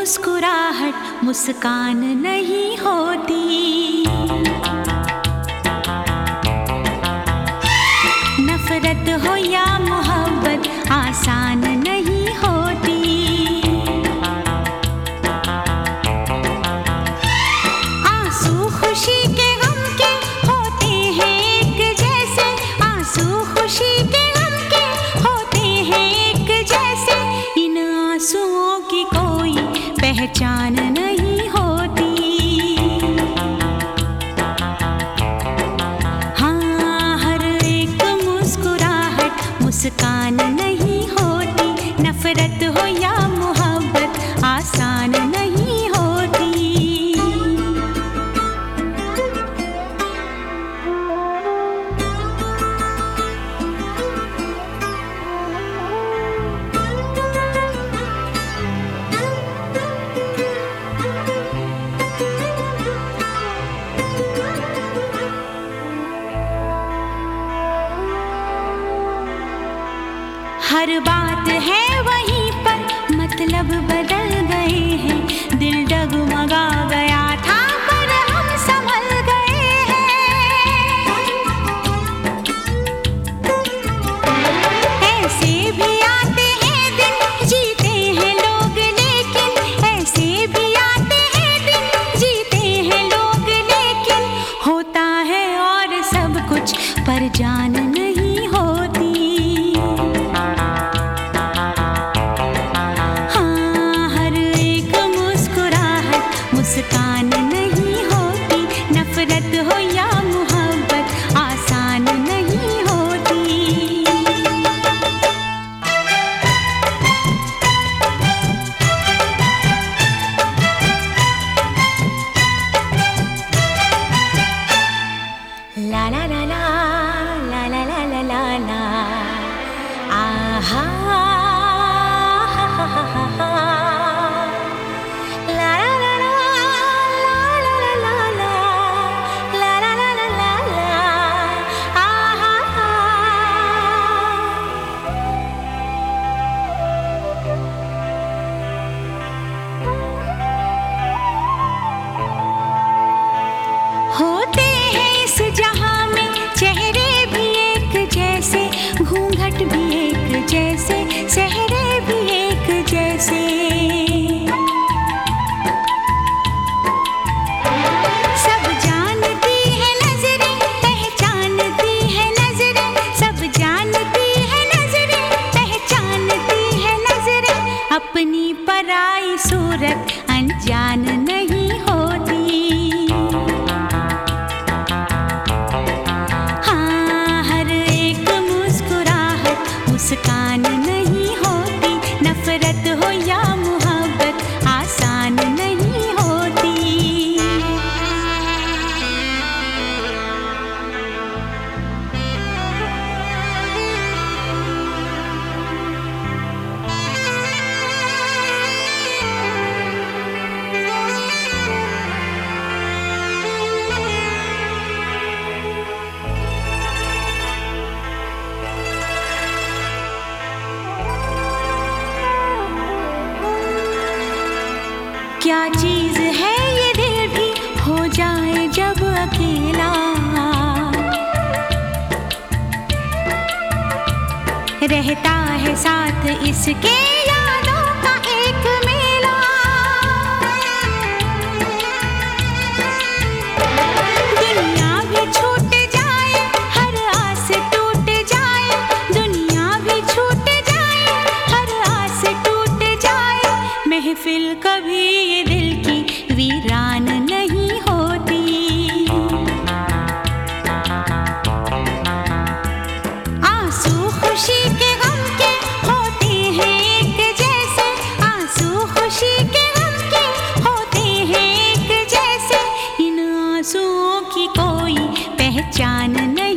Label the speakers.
Speaker 1: मुस्कुराहट मुस्कान नहीं होती। नफरत हो या मोहब्बत आसान नहीं होती। चानन बात है वहीं पर मतलब बदल गए हैं। दिल डगमगा गया था, पर हम संभल गए हैं। ऐसे भी आते हैं दिन, जीते हैं लोग, लेकिन ऐसे भी आते हैं दिन, जीते हैं लोग, लेकिन होता है और सब कुछ पर जान La la la la la la la la भी एक जैसे नहीं होती नफरत हो या क्या चीज़ है ये दिल भी हो जाए जब अकेला? रहता है साथ इसके या कभी ये दिल की वीरान नहीं होती। आँसू खुशी के गम के होते हैं एक जैसे। आँसू खुशी के गम के होते हैं एक जैसे। इन आंसुओं की कोई पहचान नहीं।